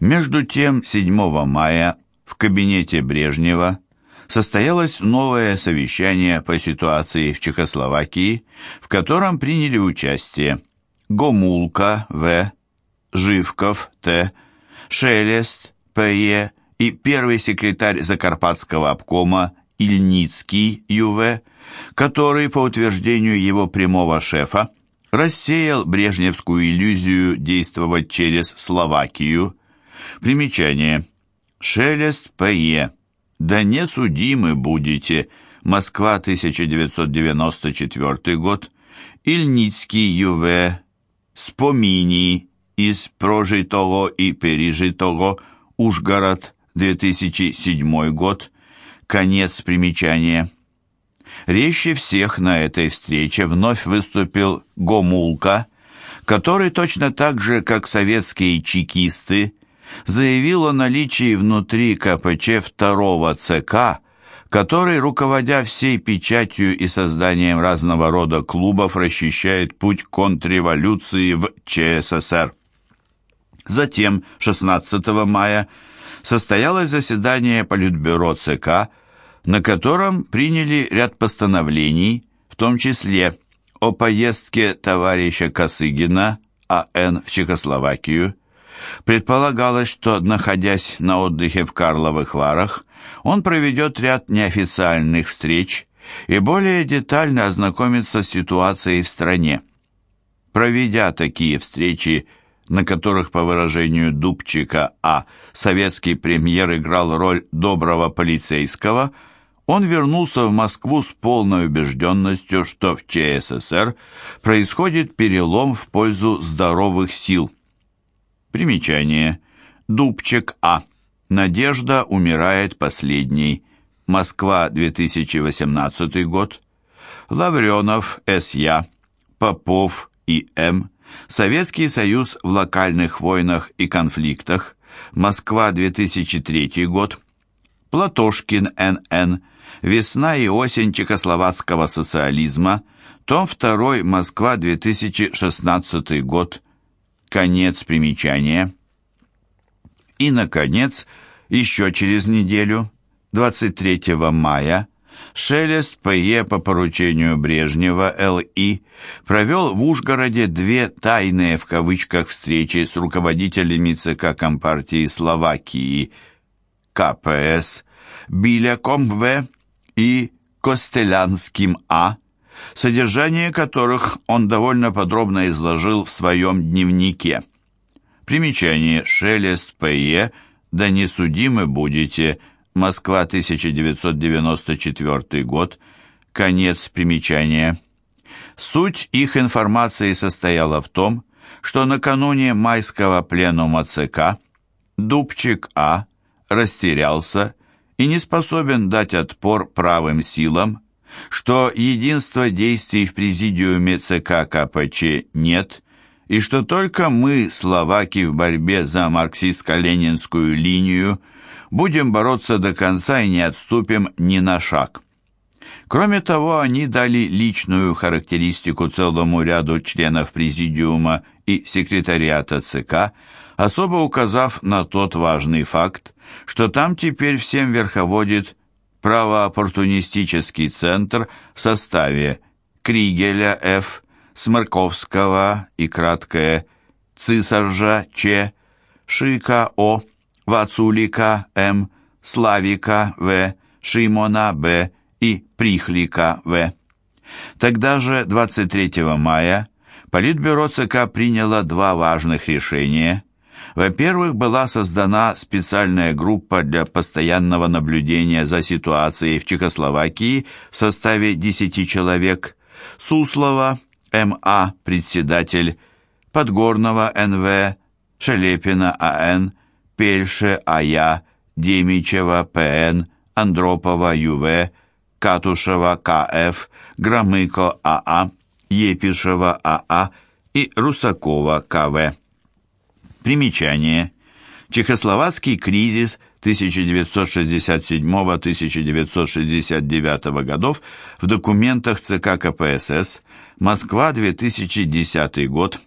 Между тем, 7 мая в кабинете Брежнева состоялось новое совещание по ситуации в Чехословакии, в котором приняли участие Гомулка В., Живков Т., Шелест П.Е. и первый секретарь Закарпатского обкома Ильницкий Ю.В., который, по утверждению его прямого шефа, рассеял брежневскую иллюзию действовать через Словакию. Примечание. Шелест П.Е. «Да не судимы будете», Москва, 1994 год, Ильницкий Ю.В., Спомини из прожитого и пережитого, Ужгород, 2007 год, конец примечания. Резче всех на этой встрече вновь выступил Гомулка, который точно так же, как советские чекисты, заявил о наличии внутри КПЧ второго ЦК, который, руководя всей печатью и созданием разного рода клубов, расчищает путь контрреволюции в ЧССР. Затем, 16 мая, состоялось заседание Политбюро ЦК, на котором приняли ряд постановлений, в том числе о поездке товарища Косыгина А.Н. в Чехословакию. Предполагалось, что, находясь на отдыхе в Карловых Варах, он проведет ряд неофициальных встреч и более детально ознакомится с ситуацией в стране. Проведя такие встречи, на которых, по выражению Дубчика А., советский премьер играл роль доброго полицейского – он вернулся в Москву с полной убежденностью, что в ЧССР происходит перелом в пользу здоровых сил. Примечание. Дубчик А. Надежда умирает последней. Москва, 2018 год. Лавренов С.Я. Попов И.М. Советский Союз в локальных войнах и конфликтах. Москва, 2003 год. Платошкин Н.Н. Весна и осень чехословацкого социализма. Том 2. Москва, 2016 год. Конец примечания. И, наконец, еще через неделю, 23 мая, Шелест П.Е. по поручению Брежнева Л.И. провел в Ужгороде две «тайные» в кавычках встречи с руководителями ЦК Компартии Словакии КПС Биляком В и Костелянским А., содержание которых он довольно подробно изложил в своем дневнике. Примечание «Шелест П.Е. Да не судимы будете. Москва, 1994 год». Конец примечания. Суть их информации состояла в том, что накануне майского пленума ЦК Дубчик А. растерялся и не способен дать отпор правым силам, что единства действий в президиуме ЦК КПЧ нет, и что только мы, словаки, в борьбе за марксистско-ленинскую линию, будем бороться до конца и не отступим ни на шаг. Кроме того, они дали личную характеристику целому ряду членов президиума и секретариата ЦК, особо указав на тот важный факт, что там теперь всем верховодит правооппортунистический центр в составе Кригеля Ф., Сморковского и краткое Цисаржа Ч., Шика О., Вацулика М., Славика В., Шимона Б. и Прихлика В. Тогда же, 23 мая, Политбюро ЦК приняло два важных решения – во-первых, была создана специальная группа для постоянного наблюдения за ситуацией в Чехословакии в составе 10 человек. Суслова, М.А., председатель, Подгорного Н.В., Шелепина А.Н., Пельше А.Я., Демичева П.Н., Андропова Ю.В., Катушева К.Ф., Громыко А.А., Епишева А.А. и Русакова К.В. Примечание. Чехословацкий кризис 1967-1969 годов в документах ЦК КПСС, Москва, 2010 год,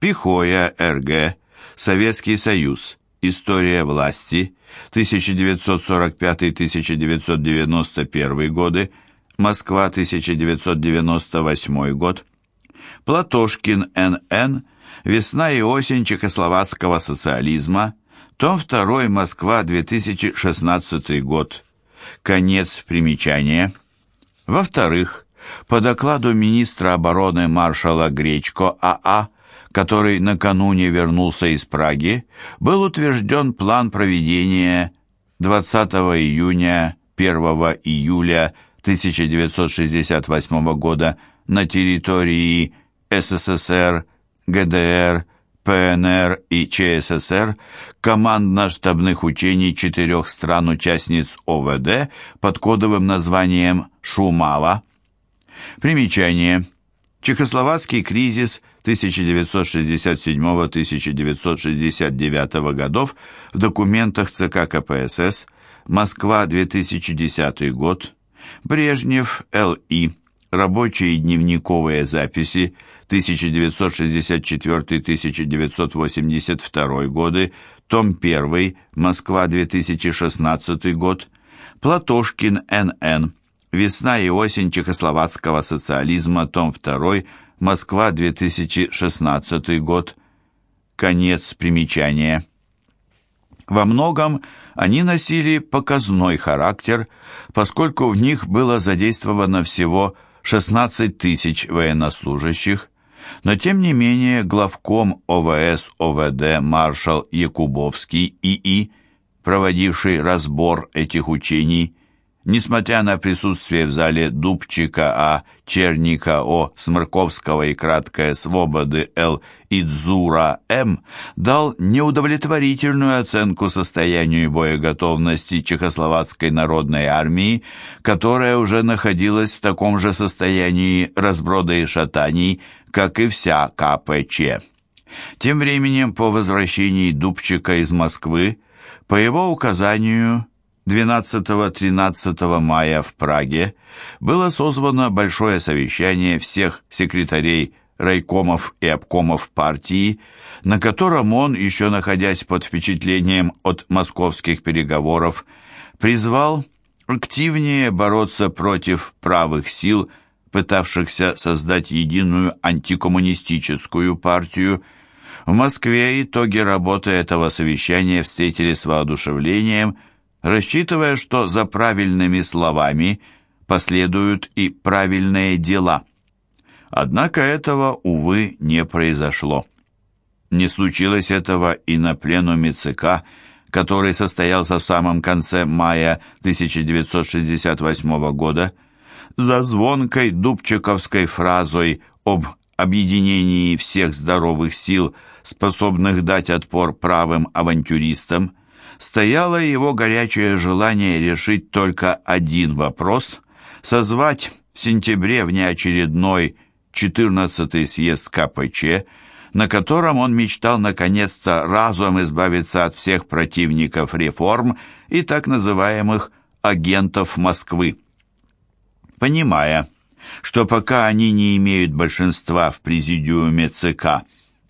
Пихоя, РГ, Советский Союз, История власти, 1945-1991 годы, Москва, 1998 год. Платошкин Н.Н. Весна и осень чехословацкого социализма. Том 2. Москва, 2016 год. Конец примечания. Во-вторых, по докладу министра обороны маршала Гречко А.А., который накануне вернулся из Праги, был утвержден план проведения 20 июня 1 июля 1968 года на территории СССР, ГДР, ПНР и ЧССР командно-штабных учений четырех стран-участниц ОВД под кодовым названием «Шумава». Примечание. Чехословацкий кризис 1967-1969 годов в документах ЦК КПСС, Москва, 2010 год, Брежнев, Л.И., рабочие дневниковые записи 1964-1982 годы, том 1, Москва, 2016 год, Платошкин, Н.Н., Весна и осень чехословацкого социализма, том 2, Москва, 2016 год. Конец примечания. Во многом они носили показной характер, поскольку в них было задействовано всего 16 тысяч военнослужащих, но тем не менее главком ОВС ОВД маршал Якубовский ИИ, проводивший разбор этих учений, Несмотря на присутствие в зале Дубчика А, Черника О, Смырковского и краткое Свободы Л. и Дзура М, дал неудовлетворительную оценку состоянию боеготовности Чехословацкой народной армии, которая уже находилась в таком же состоянии разброда и шатаний, как и вся КПЧ. Тем временем, по возвращении Дубчика из Москвы, по его указанию 12-13 мая в Праге было созвано большое совещание всех секретарей райкомов и обкомов партии, на котором он, еще находясь под впечатлением от московских переговоров, призвал активнее бороться против правых сил, пытавшихся создать единую антикоммунистическую партию. В Москве итоги работы этого совещания встретили с воодушевлением – рассчитывая, что за правильными словами последуют и правильные дела. Однако этого, увы, не произошло. Не случилось этого и на пленуме ЦК, который состоялся в самом конце мая 1968 года, за звонкой дубчиковской фразой об объединении всех здоровых сил, способных дать отпор правым авантюристам, стояло его горячее желание решить только один вопрос – созвать в сентябре внеочередной 14-й съезд КПЧ, на котором он мечтал наконец-то разом избавиться от всех противников реформ и так называемых «агентов Москвы». Понимая, что пока они не имеют большинства в президиуме ЦК,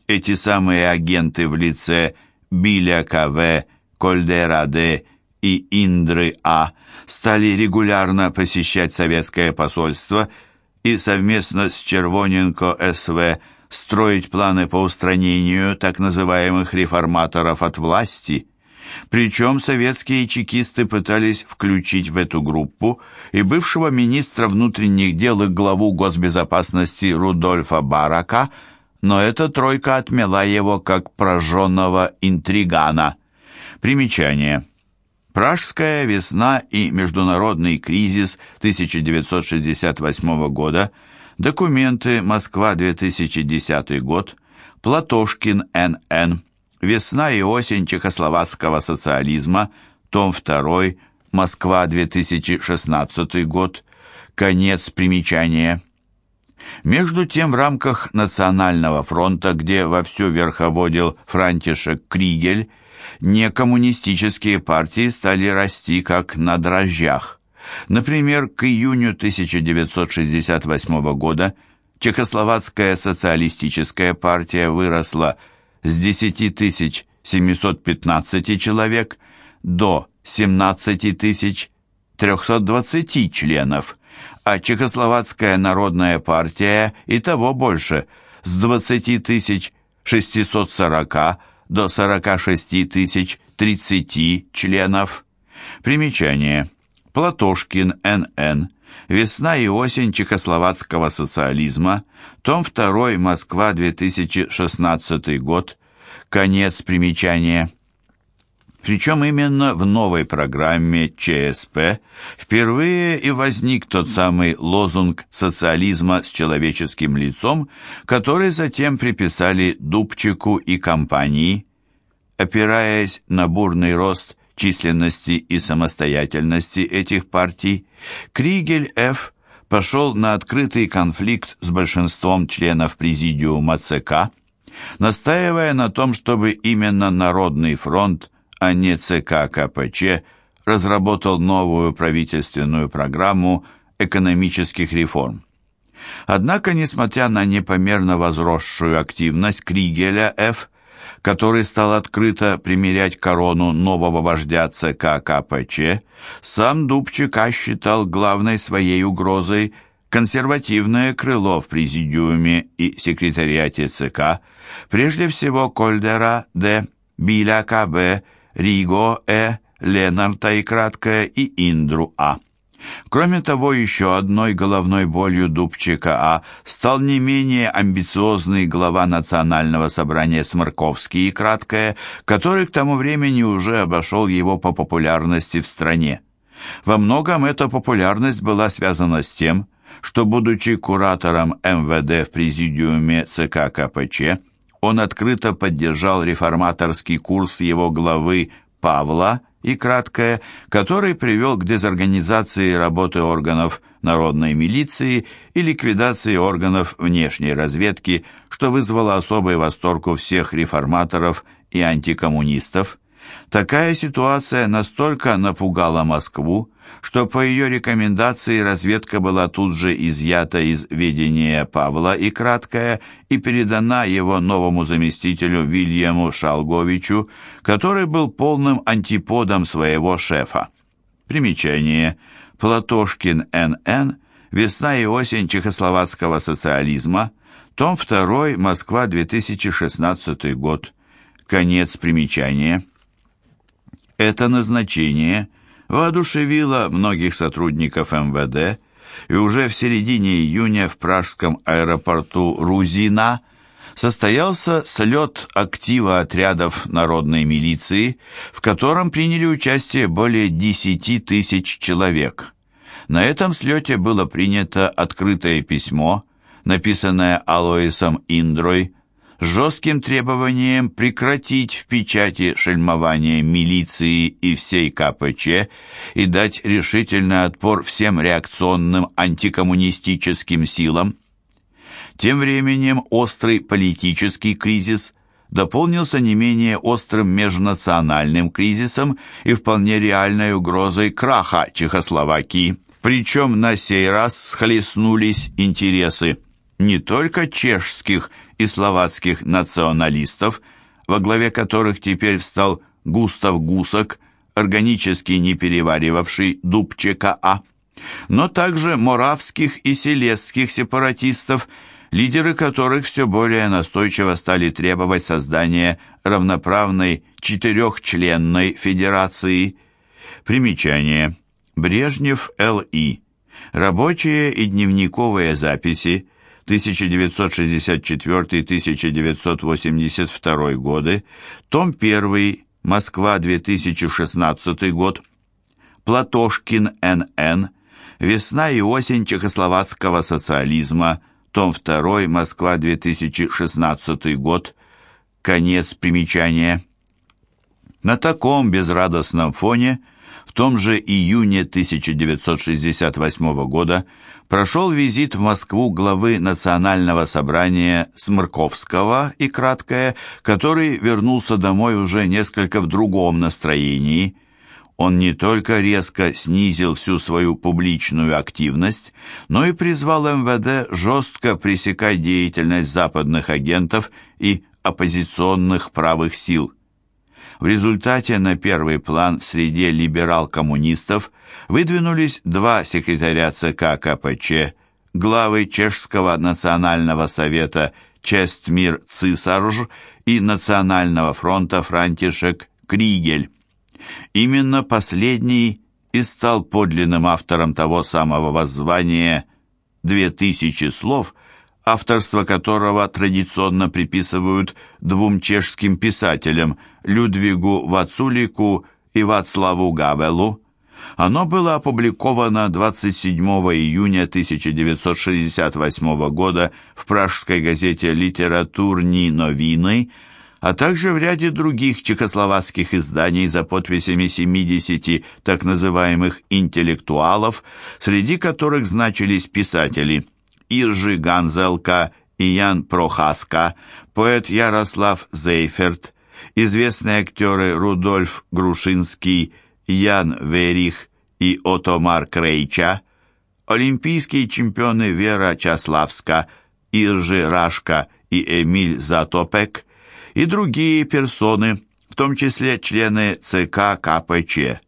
эти самые агенты в лице Биля КВ Кольдера-Д и Индры-А стали регулярно посещать советское посольство и совместно с Червоненко СВ строить планы по устранению так называемых реформаторов от власти. Причем советские чекисты пытались включить в эту группу и бывшего министра внутренних дел и главу госбезопасности Рудольфа Барака, но эта тройка отмела его как прожженного интригана – Примечание. Пражская весна и международный кризис 1968 года, документы Москва 2010 год, Платошкин Н.Н., Весна и осень чехословацкого социализма, том 2, Москва 2016 год, конец примечания. Между тем, в рамках Национального фронта, где вовсю верховодил Франтишек Кригель, некоммунистические партии стали расти как на дрожжах. Например, к июню 1968 года Чехословацкая социалистическая партия выросла с 10 715 человек до 17 тысяч 320 членов, а Чехословацкая народная партия и того больше, с 20 тысяч 640 до 46 тысяч 30 членов. Примечание. Платошкин, Н.Н. Весна и осень чехословацкого социализма. Том 2. Москва, 2016 год. Конец примечания. Причем именно в новой программе ЧСП впервые и возник тот самый лозунг социализма с человеческим лицом, который затем приписали Дубчику и компании. Опираясь на бурный рост численности и самостоятельности этих партий, Кригель Ф. пошел на открытый конфликт с большинством членов президиума ЦК, настаивая на том, чтобы именно Народный фронт а не ЦК КПЧ, разработал новую правительственную программу экономических реформ. Однако, несмотря на непомерно возросшую активность Кригеля Ф., который стал открыто примерять корону нового вождя ЦК КПЧ, сам Дубчика считал главной своей угрозой консервативное крыло в президиуме и секретариате ЦК, прежде всего Кольдера Д., Биля Б., Риго Э, Ленарта и краткое и Индру А. Кроме того, еще одной головной болью Дубчика А стал не менее амбициозный глава Национального собрания Сморковский и краткое, который к тому времени уже обошел его по популярности в стране. Во многом эта популярность была связана с тем, что, будучи куратором МВД в президиуме ЦК КПЧ, он открыто поддержал реформаторский курс его главы Павла и краткое, который привел к дезорганизации работы органов народной милиции и ликвидации органов внешней разведки, что вызвало особый восторг у всех реформаторов и антикоммунистов. Такая ситуация настолько напугала Москву, что по ее рекомендации разведка была тут же изъята из ведения Павла и краткая и передана его новому заместителю Вильяму Шалговичу, который был полным антиподом своего шефа. Примечание. Платошкин Н.Н. «Весна и осень чехословацкого социализма», том 2, Москва, 2016 год. Конец примечания. Это назначение воодушевило многих сотрудников МВД, и уже в середине июня в пражском аэропорту Рузина состоялся слет актива отрядов народной милиции, в котором приняли участие более 10 тысяч человек. На этом слете было принято открытое письмо, написанное Алоисом Индрой, жестким требованием прекратить в печати шельмование милиции и всей КПЧ и дать решительный отпор всем реакционным антикоммунистическим силам. Тем временем острый политический кризис дополнился не менее острым межнациональным кризисом и вполне реальной угрозой краха Чехословакии. Причем на сей раз схлестнулись интересы не только чешских и словацких националистов, во главе которых теперь встал Густав Гусак, органически не переваривавший Дубчика А, но также моравских и селезских сепаратистов, лидеры которых все более настойчиво стали требовать создания равноправной четырехчленной федерации. Примечание. Брежнев Л.И. Рабочие и дневниковые записи 1964-1982 годы, том 1, Москва, 2016 год, Платошкин Н.Н., Весна и осень чехословацкого социализма, том 2, Москва, 2016 год, конец примечания. На таком безрадостном фоне том же июне 1968 года прошел визит в Москву главы Национального собрания Смырковского и краткое, который вернулся домой уже несколько в другом настроении. Он не только резко снизил всю свою публичную активность, но и призвал МВД жестко пресекать деятельность западных агентов и оппозиционных правых сил. В результате на первый план в среде либерал-коммунистов выдвинулись два секретаря ЦК КПЧ, главы Чешского национального совета Честмир Цисарж и Национального фронта Франтишек Кригель. Именно последний и стал подлинным автором того самого воззвания «Две тысячи слов», авторство которого традиционно приписывают двум чешским писателям Людвигу Вацулику и Вацлаву Гавелу. Оно было опубликовано 27 июня 1968 года в пражской газете «Литературни новины», а также в ряде других чехословацких изданий за подписями 70 так называемых «интеллектуалов», среди которых значились писатели Иржи Ганзелка и Ян Прохаска, поэт Ярослав Зейферт, известные актеры Рудольф Грушинский, Ян Верих и Отомар Крейча, олимпийские чемпионы Вера Чаславска, Иржи Рашка и Эмиль Затопек – и другие персоны, в том числе члены ЦК КПЧ.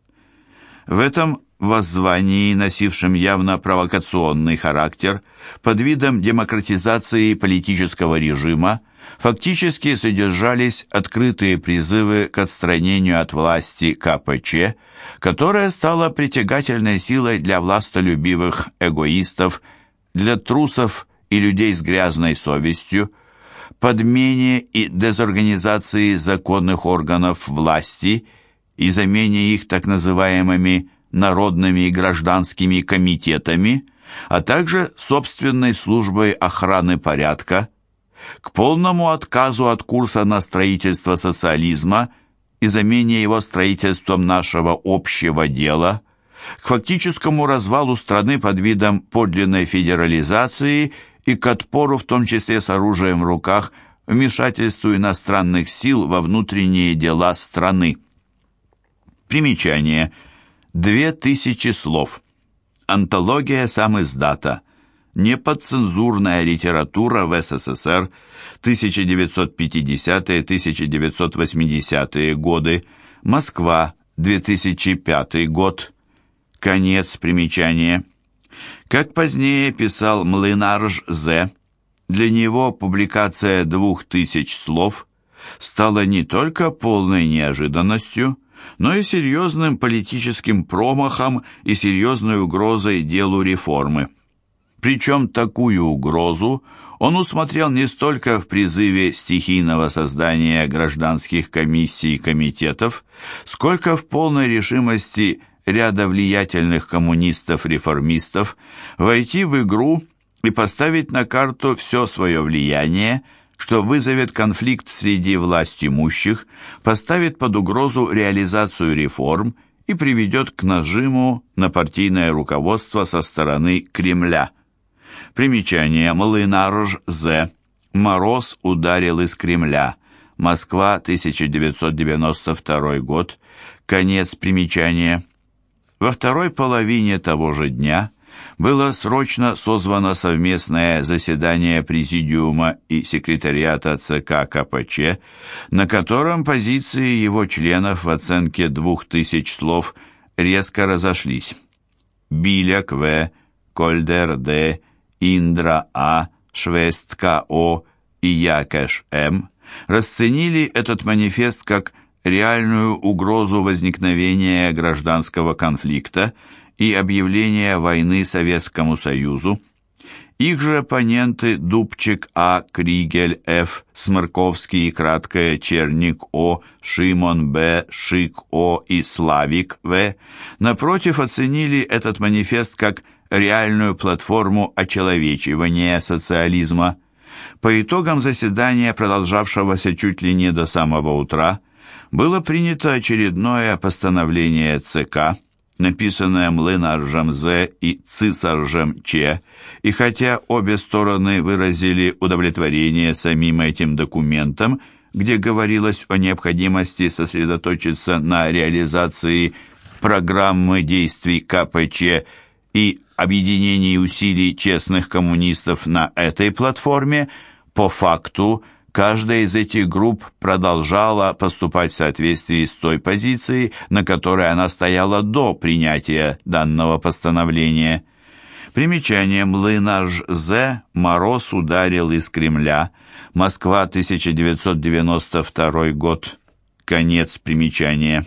В этом воззвании, носившем явно провокационный характер, под видом демократизации политического режима, фактически содержались открытые призывы к отстранению от власти КПЧ, которая стала притягательной силой для властолюбивых эгоистов, для трусов и людей с грязной совестью, подмене и дезорганизации законных органов власти и замене их так называемыми народными и гражданскими комитетами, а также собственной службой охраны порядка, к полному отказу от курса на строительство социализма и замене его строительством нашего общего дела, к фактическому развалу страны под видом подлинной федерализации и к отпору, в том числе с оружием в руках, вмешательству иностранных сил во внутренние дела страны. Примечание. Две тысячи слов. Антология сам издата. Неподцензурная литература в СССР 1950-1980 годы. Москва, 2005 год. Конец примечания. Как позднее писал Млынарж З., для него публикация двух тысяч слов стала не только полной неожиданностью, но и серьезным политическим промахом и серьезной угрозой делу реформы. Причем такую угрозу он усмотрел не столько в призыве стихийного создания гражданских комиссий и комитетов, сколько в полной решимости ряда влиятельных коммунистов-реформистов войти в игру и поставить на карту все свое влияние, что вызовет конфликт среди власть имущих, поставит под угрозу реализацию реформ и приведет к нажиму на партийное руководство со стороны Кремля. Примечание. Малынарж З. Мороз ударил из Кремля. Москва, 1992 год. Конец примечания. Во второй половине того же дня было срочно созвано совместное заседание Президиума и секретариата ЦК КПЧ, на котором позиции его членов в оценке двух тысяч слов резко разошлись. Биляк В., Кольдер Д., Индра А., Швестка О. и Якеш М. расценили этот манифест как реальную угрозу возникновения гражданского конфликта и объявления войны Советскому Союзу. Их же оппоненты Дубчик А, Кригель Ф, Смырковский, краткое Черник О, Шимон Б, Шик О и Славик В, напротив, оценили этот манифест как реальную платформу очеловечивания социализма. По итогам заседания, продолжавшегося чуть ли не до самого утра, было принято очередное постановление ЦК, написанное Млынаржем З и Цисаржем Ч, и хотя обе стороны выразили удовлетворение самим этим документом, где говорилось о необходимости сосредоточиться на реализации программы действий КПЧ и объединении усилий честных коммунистов на этой платформе, по факту – Каждая из этих групп продолжала поступать в соответствии с той позицией, на которой она стояла до принятия данного постановления. Примечание Млынаж З. Мороз ударил из Кремля. Москва, 1992 год. Конец примечания.